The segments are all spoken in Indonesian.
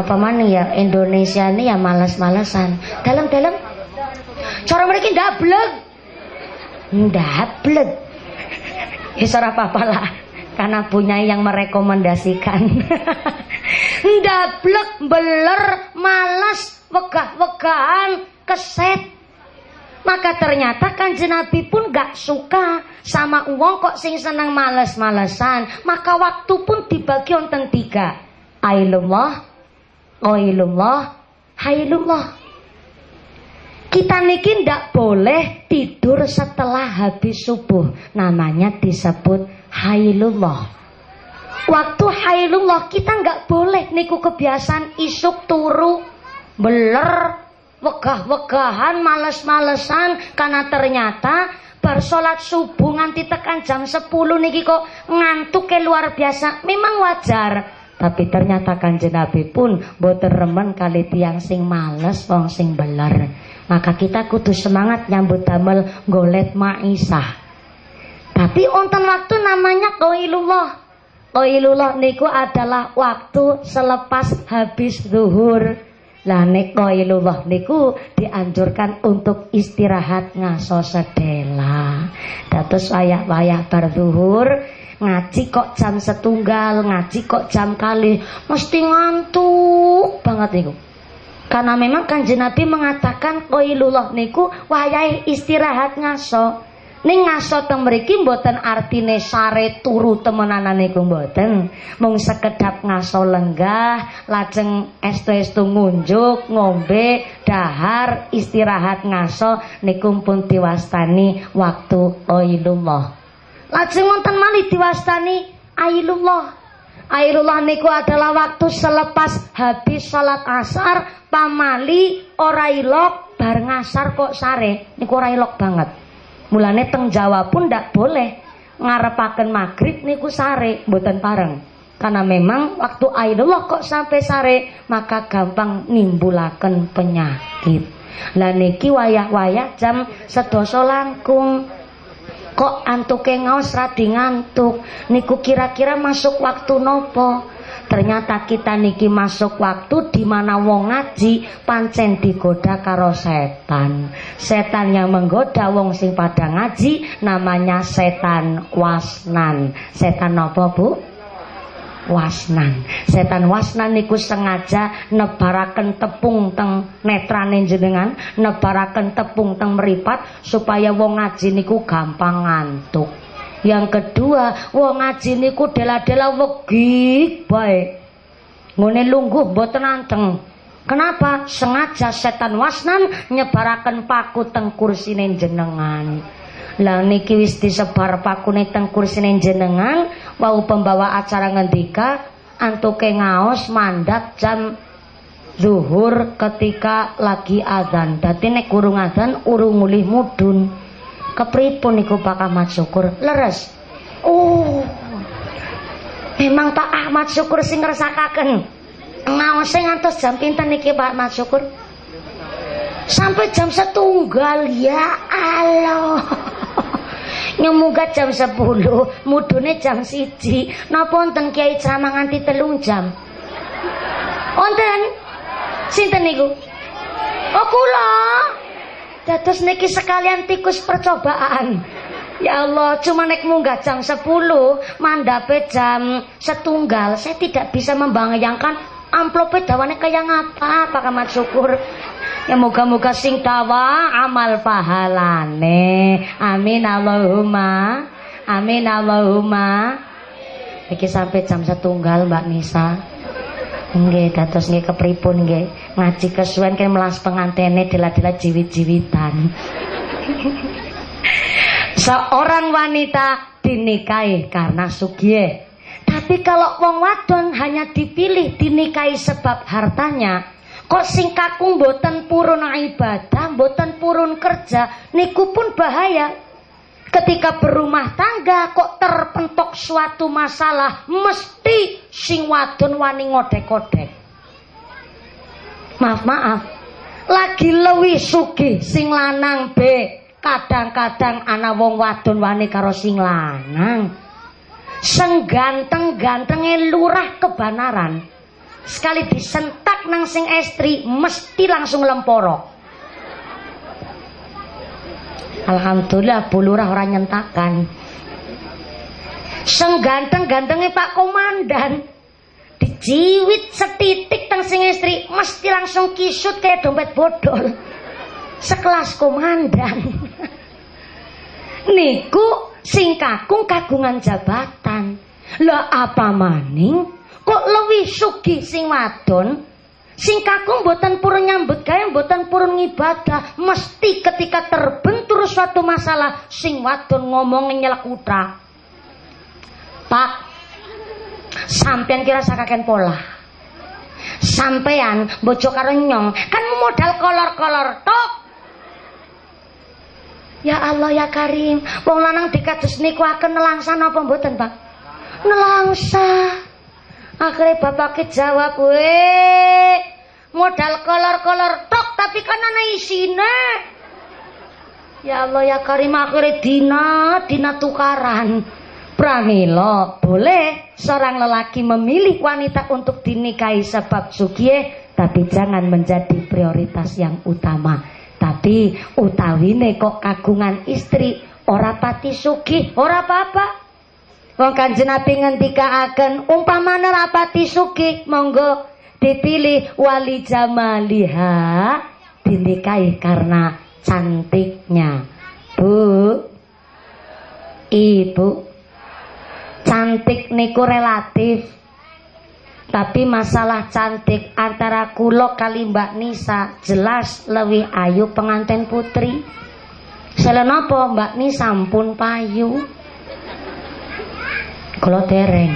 apa mana ya? Indonesia ini ya malas-malasan. Dalam-dalam? Cara mereka ndablek ndablek ya suara apa lah. Karena punya yang merekomendasikan. Ndablek beler malas wegah-wegahan keset. Maka ternyata kan Nabi pun gak suka sama uang kok sing seneng males-malesan. Maka waktu pun dibagi onten tiga. Ailullah, Ailullah, Hailullah. Kita niki ndak boleh tidur setelah habis subuh. Namanya disebut Hailullah. Waktu Hailullah kita nggak boleh niku kebiasaan isuk turu beler wegah-wegahan males-malesan karena ternyata bersolat subuh nganti tekan jam 10 niki kok ngantuk ke luar biasa memang wajar tapi ternyata kanjeng Nabi pun boten remen kali tiang sing males wong sing beler. Maka kita kudu semangat nyambut damel golet maisah tapi onten waktu namanya koilullah koilullah niku adalah waktu selepas habis zuhur. Lah nek qailullah niku dianjurkan untuk istirahat ngaso sedela. Dados wayah-wayah bar ngaji kok jam setunggal, ngaji kok jam kali, mesti ngantuk banget niku. Karena memang kanjeng Nabi mengatakan qailullah niku wayah istirahat ngaso. Ning ngaso teng mriki mboten artine sare turu temenanan niku mboten. Mung sekedap ngaso lenggah, lajeng estu-estu ngunjuk, ngombe, dahar, istirahat ngaso niku pun diwastani waktu ailullah. Lajeng wonten malih diwastani ailullah. Ailullah niku adalah waktu selepas habis salat asar pamali ora ilok bar ngasar kok sare niku ora ilok banget. Mulane teng Jawa pun ndak boleh ngarepaken maghrib niku sare mboten pareng. Karena memang waktu aidullah kok sampai sare maka gampang nimbulaken penyakit. Lah niki wayah-wayah jam sedoso langkung kok antuke ngaos radi ngantuk niku kira-kira masuk waktu nopo Ternyata kita niki masuk waktu di mana wong ngaji pancen digoda karo setan. Setan yang menggoda wong sing pada ngaji namanya setan wasnan. Setan apa Bu? Wasnan. Setan wasnan niku sengaja nebaraken tepung teng netrane jenengan, nebaraken tepung teng meripat supaya wong ngaji niku gampang ngantuk. Yang kedua, wong ngaji niku dela-dela wegi bae. Ngene lungguh mboten anteng. Kenapa? Sengaja setan wasnan nyebaraken paku teng kursine jenengan. Lah niki wis disebar pakune teng kursine jenengan, wau pembawa acara ngendika antuke ngaos mandat jam zuhur ketika lagi azan. Dadi nek kurung azan urung mulih mudun. Kepripun niku Pak Ahmad Syukur? Leres. Oh. Memang Pak Ahmad Syukur sing ngrasakaken. Ngaose ngantos jam pinten niki Pak Ahmad Syukur? Sampai jam setunggal ya Allah. Nyemuga jam 10, mudune jam siji. Napa wonten Kiai ceramah nganti telung jam? Wonten? Sinten niku? Oh kula. Dados niki sekalian tikus percobaan. Ya Allah, cuma naik munggah jam 10, mandape jam setunggal. Saya tidak bisa membayangkan amplopnya dawane kayak ngapa, Pak Kamat Syukur. Ya moga-moga sing tawa amal pahalane. Amin Allahumma. Amin Allahumma. Iki sampai jam setunggal Mbak Nisa. Nggih, dados nggih kepripun nggih. Ngaji kesuwen kan melas pengantene dila-dila jiwit-jiwitan. Seorang wanita dinikahi karena sugih. Tapi kalau wong wadon hanya dipilih dinikahi sebab hartanya, kok sing kakung boten purun ibadah, boten purun kerja, niku pun bahaya. Ketika berumah tangga kok terpentok suatu masalah, mesti sing wadon wani ngodek-kodek. Maaf, maaf. Lagi lewi sugi sing lanang B. Kadang-kadang ana wong wadon wani karo sing lanang. Sengganteng-gantenge lurah kebanaran. Sekali disentak nang sing estri mesti langsung lemporo. Alhamdulillah bulurah orang nyentakan. Seng ganteng-gantengnya Pak Komandan. Dijiwit setitik tang sing istri mesti langsung kisut kayak dompet bodol. Sekelas komandan. Niku sing kakung kagungan jabatan. Lah apa maning kok lebih sugi sing wadon sing kakung boten purun nyambut gawe boten purun ngibadah mesti ketika terbentur suatu masalah sing wadon ngomong nyelak utak Pak Sampean kira sakaken pola. Sampean bojo karo nyong kan modal kolor-kolor tok. Ya Allah ya Karim, wong lanang dikados niku akan nelangsa napa mboten, Pak? Nelangsa. Akhirnya bapak jawab, "We, modal kolor-kolor tok tapi kan ana isine." Ya Allah ya Karim akhirnya dina dina tukaran. Pramila boleh seorang lelaki memilih wanita untuk dinikahi sebab sugie tapi jangan menjadi prioritas yang utama. Tapi utawine kok kagungan istri ora pati sugih, ora apa-apa. Wong Kanjeng Nabi ngendikaaken umpamane rapati sugih, monggo dipilih wali jamaliha dinikahi karena cantiknya. Bu, Ibu, cantik niku relatif tapi masalah cantik antara kulo kali Mbak Nisa jelas lebih ayu pengantin putri. Selain apa Mbak Nisa pun payu. Kulo dereng.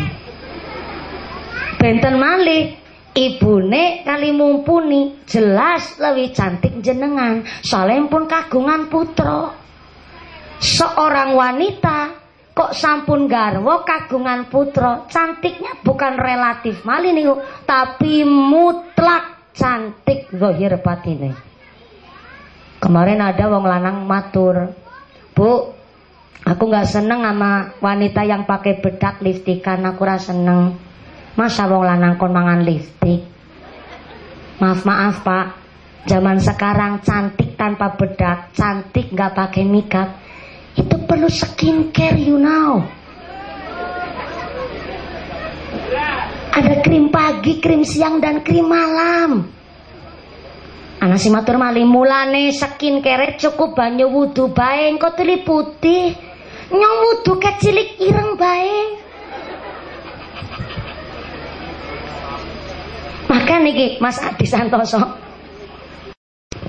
Benten malih ibune kali mumpuni jelas lebih cantik jenengan. Soalnya pun kagungan putra. Seorang wanita kok sampun garwo kagungan putra cantiknya bukan relatif mali nih tapi mutlak cantik zahir batine kemarin ada wong lanang matur bu aku nggak seneng sama wanita yang pakai bedak lipstikan aku rasa seneng masa wong lanang kon mangan lipstik maaf maaf pak zaman sekarang cantik tanpa bedak cantik nggak pakai makeup itu perlu skincare you know. Ada krim pagi, krim siang, dan krim malam. Anak si matur mali mulane skincare cukup banyu wudhu bae engko tuli putih. Nyong wudhu kecilik ireng bae. Maka niki Mas Adi Santoso.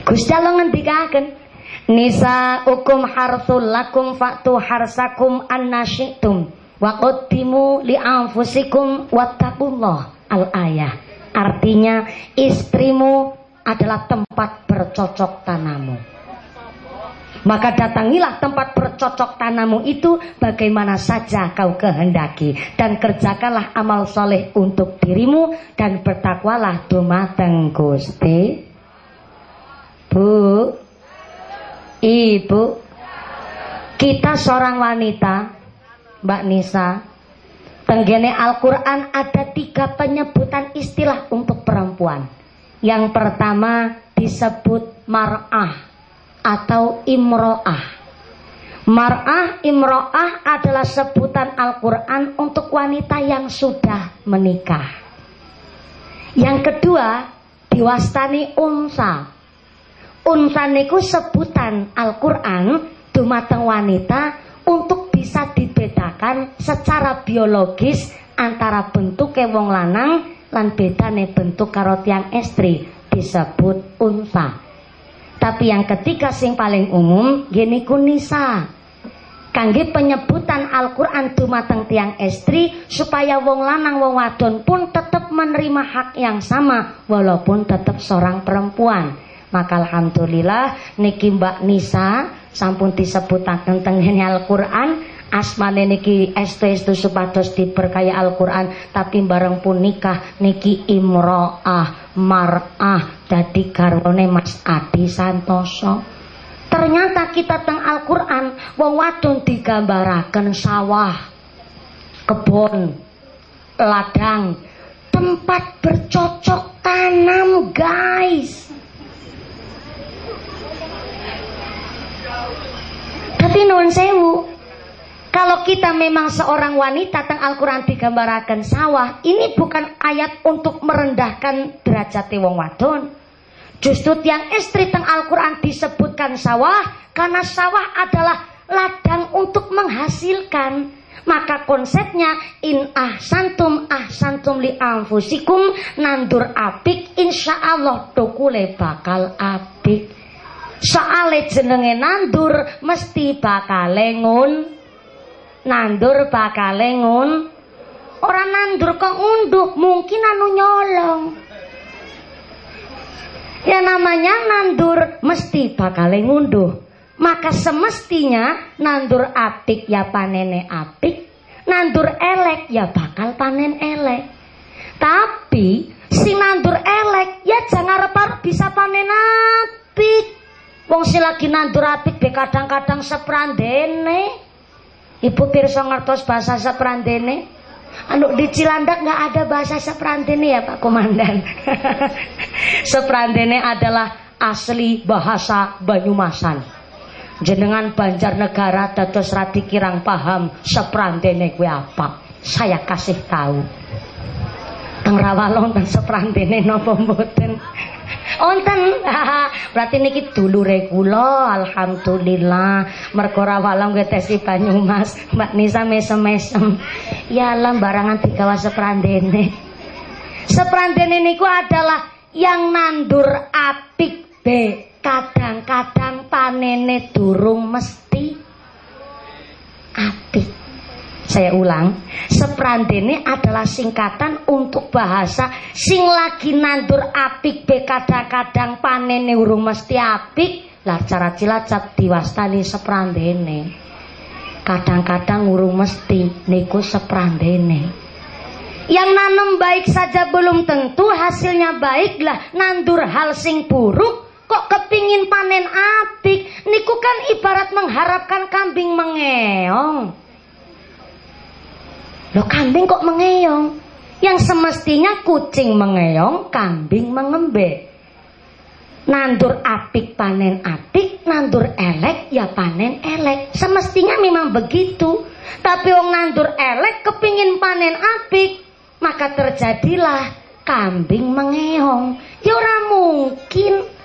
Gusti Allah ngendikaken Nisa ukum harsul lakum faktu harsakum annasyitum wa qaddimu li anfusikum wattaqullah al ayah. Artinya istrimu adalah tempat bercocok tanamu. Maka datangilah tempat bercocok tanamu itu bagaimana saja kau kehendaki dan kerjakanlah amal soleh untuk dirimu dan bertakwalah dumateng Gusti. Bu, Ibu, kita seorang wanita, Mbak Nisa, tenggene Al-Quran ada tiga penyebutan istilah untuk perempuan. Yang pertama disebut mar'ah atau imro'ah. Mar'ah, imro'ah adalah sebutan Al-Quran untuk wanita yang sudah menikah. Yang kedua, diwastani unsa Unsa niku sebutan Al-Qur'an dumateng wanita untuk bisa dibedakan secara biologis antara bentuk wong lanang lan bedane bentuk karo tiang estri disebut unsa. Tapi yang ketiga sing paling umum gini kunisa. Kangge penyebutan Al-Qur'an dumateng tiang estri supaya wong lanang wong wadon pun tetap menerima hak yang sama walaupun tetap seorang perempuan. Maka alhamdulillah niki Mbak Nisa sampun disebutaken teng Al-Qur'an asmane niki estu-estu supados diberkaya Al-Qur'an tapi bareng pun nikah niki imro'ah mar'ah dadi garwane Mas Adi Santoso. Ternyata kita teng Al-Qur'an wong wadon digambaraken sawah kebon ladang tempat bercocok tanam guys. Tapi non sewu kalau kita memang seorang wanita teng Al-Quran digambarakan sawah, ini bukan ayat untuk merendahkan derajat wong wadon. Justru yang istri teng Al-Quran disebutkan sawah karena sawah adalah ladang untuk menghasilkan. Maka konsepnya in ahsantum ahsantum li anfusikum nandur apik insya Allah dokule bakal apik. Soale jenenge nandur mesti bakal lengun nandur bakal ngun. Orang nandur kok unduh mungkin anu nyolong. Ya namanya nandur mesti bakal ngunduh. Maka semestinya nandur apik ya panene apik nandur elek ya bakal panen elek. Tapi si nandur elek ya jangan repar bisa panen apik. Wong si lagi nandur apik be kadang-kadang seprandene Ibu pirsa ngertos bahasa seprandene? Anu di Cilandak nggak ada bahasa seprandene ya Pak Komandan. seprandene adalah asli bahasa Banyumasan. Jenengan Banjarnegara dados radi kirang paham seprandene kuwi apa. Saya kasih tahu. Teng Rawalong teng seprandene napa mboten? Onten. Berarti niki dulure kula alhamdulillah. Mergo ra walang getesi Banyumas, Mbak Nisa mesem-mesem. Ya lah barangan digawa seprandene. Seprandene niku adalah yang nandur apik be. Kadang-kadang panene durung mesti Saya ulang, seprandene adalah singkatan untuk bahasa sing lagi nandur apik be kadang-kadang panene urung mesti apik. Lah cara cilacap diwastani seprandene. Kadang-kadang urung mesti niku seprandene. Yang nanam baik saja belum tentu hasilnya baik lah nandur hal sing buruk kok kepingin panen apik niku kan ibarat mengharapkan kambing mengeong Loh kambing kok mengeong? Yang semestinya kucing mengeong, kambing mengembe. Nandur apik panen apik, nandur elek ya panen elek. Semestinya memang begitu. Tapi wong nandur elek kepingin panen apik, maka terjadilah kambing mengeong. Ya mungkin.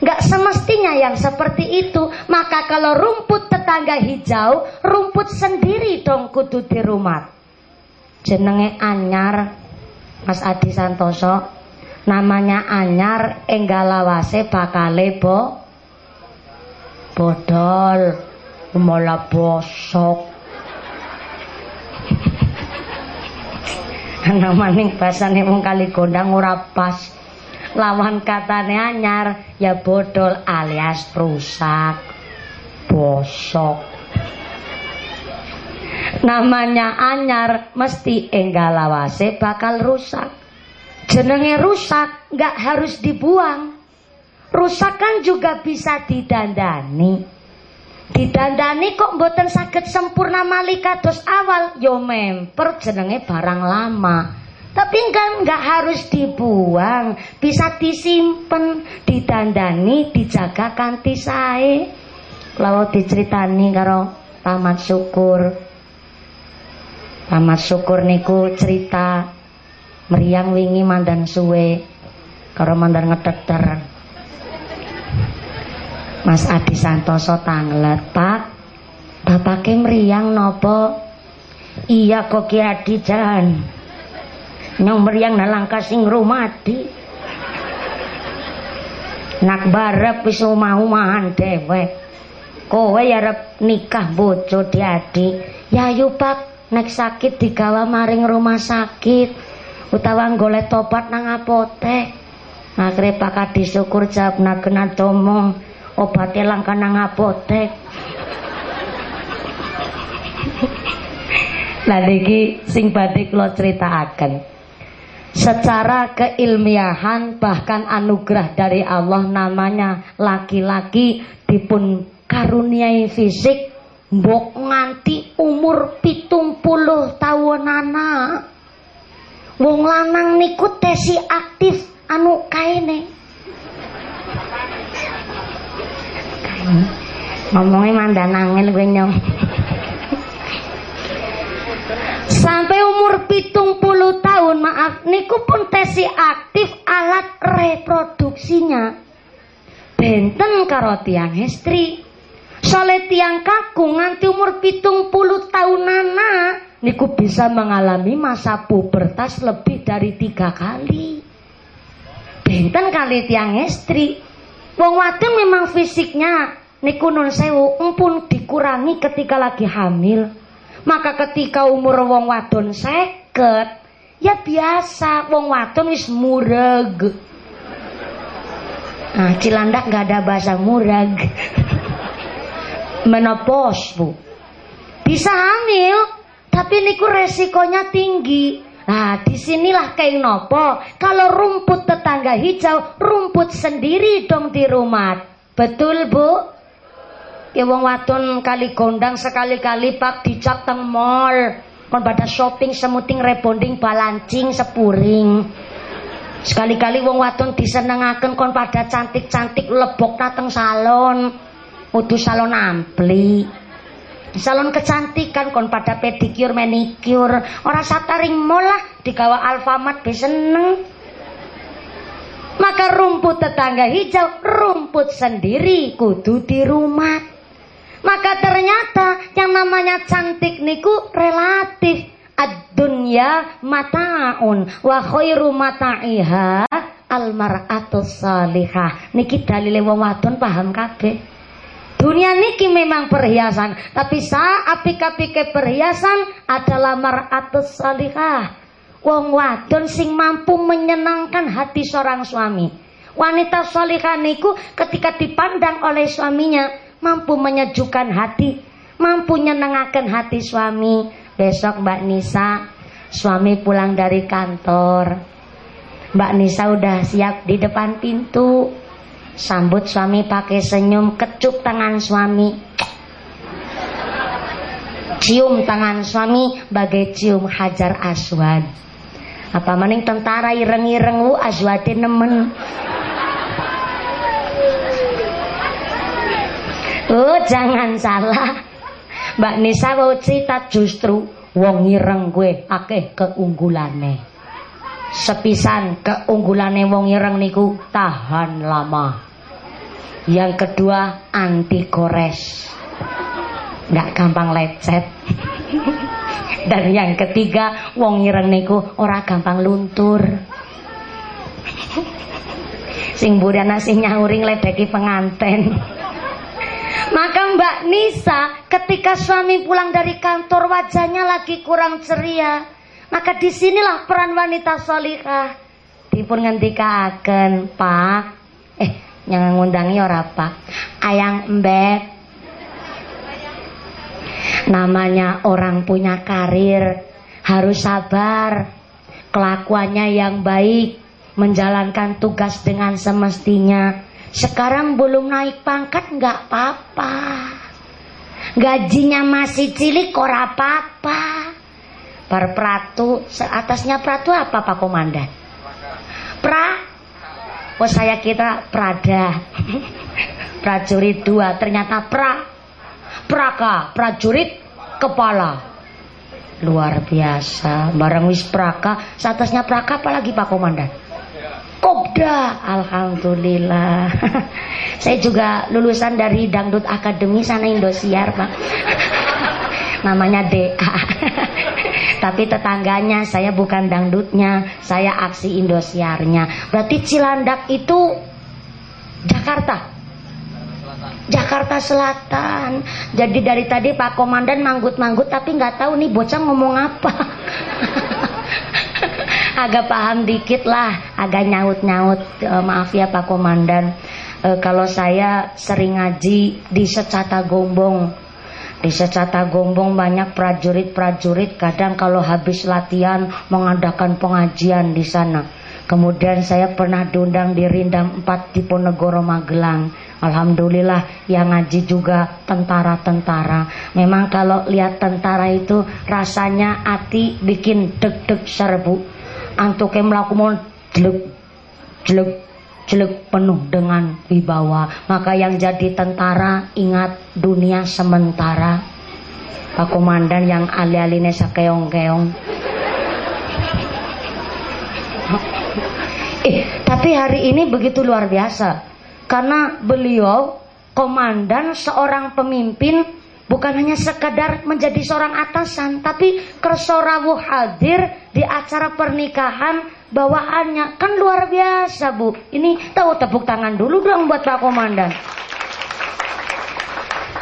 Gak semestinya yang seperti itu. Maka kalau rumput tetangga hijau, rumput sendiri dong kudu di rumah jenenge anyar Mas Adi Santoso. Namanya anyar enggalawase bakale bo bodol malah bosok. Namaning basane wong kali gondang ora pas. Lawan katane anyar ya bodol alias rusak bosok namanya anyar mesti enggalawase bakal rusak. Jenenge rusak nggak harus dibuang. Rusak kan juga bisa didandani. Didandani kok mboten sakit sempurna malika dos awal. Yo memper jenenge barang lama. Tapi kan nggak harus dibuang. Bisa disimpan didandani dijaga kanti sae. Lalu diceritani karo tamat syukur Pamat syukur niku cerita meriang wingi mandan suwe karo mandan ngeteter. Mas Adi Santoso tanglet, Pak. Bapake meriang nopo? Iya kok Adi jan. Nyong meriang nalang kasing rumadi. Nak barep wis omah-omahan dewek. Kowe ya arep nikah bojo di Adi. Ya yuk Pak, nek sakit digawa maring rumah sakit utawa golek tobat nang apotek akhirnya pakat disyukur jawab kena tomong obatnya langka nang apotek Nah niki sing badhe kula critakaken. Secara keilmiahan bahkan anugerah dari Allah namanya laki-laki dipun karuniai fisik mbok nganti umur pitung puluh tahun anak wong lanang niku tesi aktif anu kaine ngomongnya mandan angin gue nyong. Sampai umur pitung puluh tahun maaf niku pun tesi aktif alat reproduksinya. Benten karo tiang istri. Soale tiang kaku nganti umur pitung puluh tahun nana niku bisa mengalami masa pubertas lebih dari tiga kali. Benten kali tiang istri. Wong wadon memang fisiknya niku nun sewu empun dikurangi ketika lagi hamil. Maka ketika umur wong wadon seket, ya biasa wong wadon wis mureg. Nah, Cilandak nggak ada bahasa murag. menopause bu bisa hamil tapi niku resikonya tinggi Nah, di sinilah kayak nopo. Kalau rumput tetangga hijau, rumput sendiri dong di rumah. Betul, Bu? Ya wong wadon kali gondang sekali-kali pak dicak teng mall. Kon pada shopping semuting rebonding balancing sepuring. Sekali-kali wong wadon disenengaken kon pada cantik-cantik lebok dateng salon. Udu salon ampli. Salon kecantikan kon pada pedicure manicure, ora sataring molah digawa Alfamart be seneng. Maka rumput tetangga hijau, rumput sendiri kudu di rumah. Maka ternyata yang namanya cantik niku relatif. Ad-dunya mataun wa khairu mata'iha almar'atus salihah. Niki dalile wong wadon paham kabeh. Dunia niki memang perhiasan, tapi sa apik-apike perhiasan adalah mar'atus salihah. Wong wadon sing mampu menyenangkan hati seorang suami. Wanita salihah niku ketika dipandang oleh suaminya mampu menyejukkan hati, mampu menyenangkan hati suami. Besok Mbak Nisa, suami pulang dari kantor. Mbak Nisa udah siap di depan pintu Sambut suami pakai senyum, kecup tangan suami. Cium tangan suami bagai cium hajar aswad. Apa maning tentara ireng-ireng lu aswadin nemen. Oh jangan salah Mbak Nisa mau cerita justru Wong ireng gue akeh keunggulane Sepisan keunggulane wong ireng niku tahan lama yang kedua anti gores. Nggak gampang lecet. Dan yang ketiga wong ireng niku ora gampang luntur. Sing budana sing nyauring ledeki penganten. Maka Mbak Nisa ketika suami pulang dari kantor wajahnya lagi kurang ceria. Maka di sinilah peran wanita solihah. Dipun ngendikaken, Pak. Yang ngundangi ora apa? Ayang embek namanya orang punya karir harus sabar. Kelakuannya yang baik menjalankan tugas dengan semestinya. Sekarang belum naik pangkat nggak apa-apa. Gajinya masih cilik kok apa-apa. Perpratu atasnya pratu apa Pak Komandan? Pra Oh saya kira Prada. Prajurit dua. Ternyata pra Praka Prajurit kepala. Luar biasa. Barang wis praka. Seatasnya praka apalagi Pak Komandan? Kopda. Alhamdulillah. Saya juga lulusan dari Dangdut Akademi Sana Indosiar Pak. Namanya DA tapi tetangganya saya bukan dangdutnya, saya aksi Indosiarnya. Berarti Cilandak itu Jakarta. Jakarta Selatan. Jadi dari tadi Pak Komandan manggut-manggut tapi nggak tahu nih bocah ngomong apa. agak paham dikit lah, agak nyaut-nyaut. E, maaf ya Pak Komandan. E, kalau saya sering ngaji di Secata Gombong di secata gombong banyak prajurit-prajurit kadang kalau habis latihan mengadakan pengajian di sana. Kemudian saya pernah diundang di Rindam 4 di Ponegoro Magelang. Alhamdulillah yang ngaji juga tentara-tentara. Memang kalau lihat tentara itu rasanya hati bikin deg-deg serbu. antuke mlaku mon jelek jelek jelek penuh dengan wibawa. Maka yang jadi tentara ingat dunia sementara. Pak Komandan yang ali-aline sakeong-keong. Eh tapi hari ini begitu luar biasa. Karena beliau komandan seorang pemimpin bukan hanya sekadar menjadi seorang atasan tapi kersorawu hadir di acara pernikahan bawaannya kan luar biasa bu ini tahu tepuk tangan dulu dong buat Pak Komandan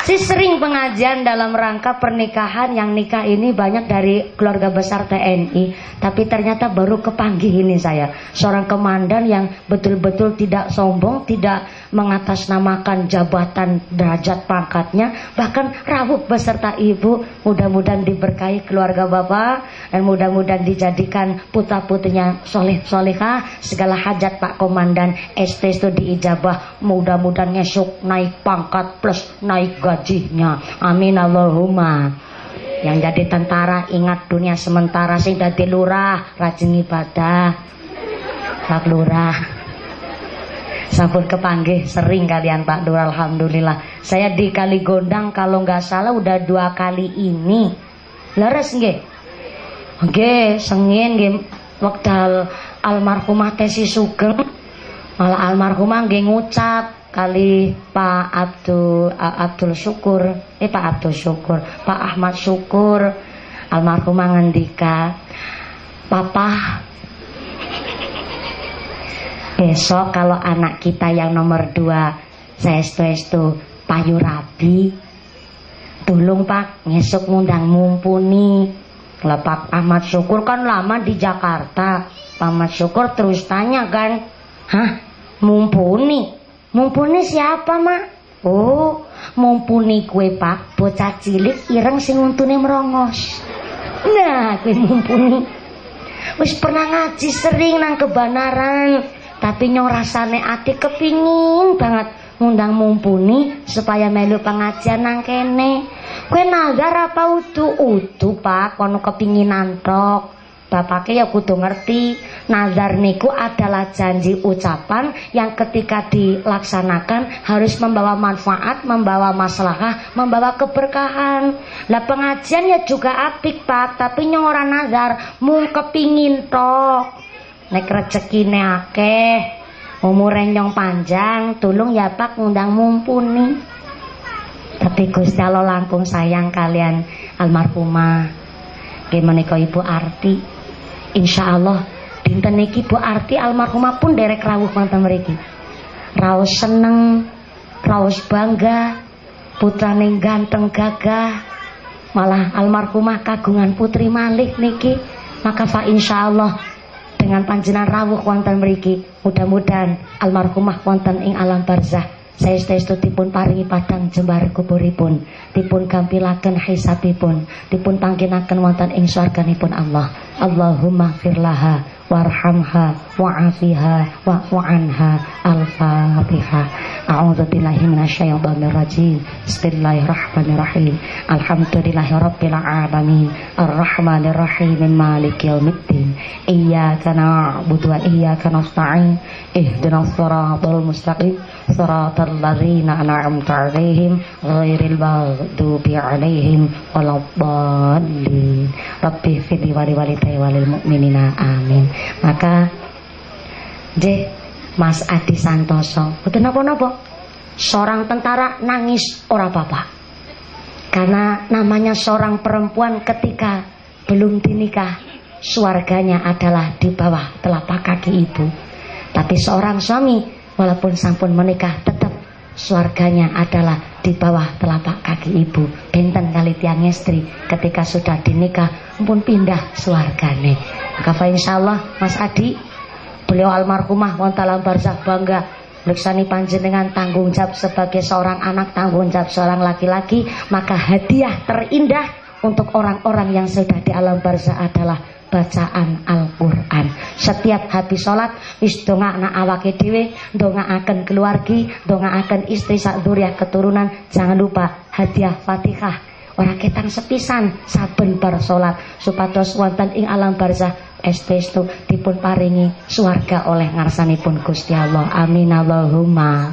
Si sering pengajian dalam rangka pernikahan yang nikah ini banyak dari keluarga besar TNI. Tapi ternyata baru kepanggih ini saya. Seorang komandan yang betul-betul tidak sombong, tidak mengatasnamakan jabatan derajat pangkatnya. Bahkan rawuh beserta ibu. Mudah-mudahan diberkahi keluarga bapak. Dan mudah-mudahan dijadikan putra-putrinya soleh solehah. Segala hajat Pak Komandan ST itu diijabah. Mudah-mudahan ngesuk naik pangkat plus naik gaji gajinya. Amin Allahumma. Yang jadi tentara ingat dunia sementara sing dadi lurah rajin ibadah. Pak Lurah. Sampun kepanggih sering kalian Pak Dur Alhamdulillah. Saya di Kali Gondang kalau nggak salah udah dua kali ini. Leres nggih? Oke, sengin nggih wekdal almarhumah Tesi Sugeng. Malah almarhumah nggih ngucap kali Pak Abdul Abdul Syukur eh Pak Abdul Syukur Pak Ahmad Syukur almarhumah ngendika Papa besok kalau anak kita yang nomor dua saya estu payu rabi tolong Pak ngesuk ngundang mumpuni kalau Pak Ahmad Syukur kan lama di Jakarta Pak Ahmad Syukur terus tanya kan hah mumpuni Mumpuni siapa, Mak? Oh, mumpuni kue Pak, bocah cilik ireng sing untune merongos. Nah, kue mumpuni. Wis pernah ngaji sering nang kebanaran, tapi nyong rasane ati kepingin banget ngundang mumpuni supaya melu pengajian nang kene. Kue nazar apa utu utu Pak, kono kepinginan tok. Bapaknya ya kudu ngerti Nazar niku adalah janji ucapan Yang ketika dilaksanakan Harus membawa manfaat Membawa masalah Membawa keberkahan Lah pengajian ya juga apik pak Tapi nyong nazar Mung kepingin tok Nek rezeki akeh Umur nyong panjang Tulung ya pak ngundang mumpuni Tapi Gusti Allah langkung sayang kalian Almarhumah. Gimana kau Ibu Arti. Insya Allah dinten niki Bu Arti almarhumah pun derek rawuh mantan mereka raus seneng raus bangga putra neng ganteng gagah. Malah almarhumah kagungan putri Malik niki. Maka fa insya Allah dengan panjenan rawuh wonten mriki. Mudah-mudahan almarhumah wonten ing alam barzah. Saya setestu dipun paringi padang jembar kuburipun. Dipun gampilaken hisabipun. Dipun pangkinaken wonten ing swarganipun Allah. Allahumma firlaha warhamha wa'afiha wa'fu anha al-fatihah a'udzu billahi minasyaitonir rajim bismillahirrahmanirrahim. Alhamdulillahi rabbil alamin. Arrahmanir rahim maliki yaumiddin iyyaka na'budu wa iyyaka nasta'in. Ihdinas siratal mustaqim. Siratal ladzina an'amta 'alaihim ghairil maghdubi 'alaihim waladdallin. Rabbi fili wali walidayya walil mu'minina. Amin. Maka J Mas Adi Santoso. Betul napa-napa? Seorang tentara nangis ora apa-apa. Karena namanya seorang perempuan ketika belum dinikah suarganya adalah di bawah telapak kaki ibu. Tapi seorang suami walaupun sampun menikah tetap suarganya adalah di bawah telapak kaki ibu. Benten kali tiang istri ketika sudah dinikah pun pindah suargane. Maka insya Allah Mas Adi beliau almarhumah wontalam barzah bangga Leksani panjenengan tanggung jawab sebagai seorang anak tanggung jawab seorang laki-laki. Maka hadiah terindah untuk orang-orang yang sudah di alam barzah adalah bacaan Al-Quran. Setiap habis sholat wis anak awake dhewe akan keluargi akan istri sak keturunan. Jangan lupa hadiah Fatihah. Orang ketang sepisan saben bar salat supados wonten ing alam barzah estestu dipun paringi swarga oleh ngarsanipun Gusti Allah. Amin. Allahumma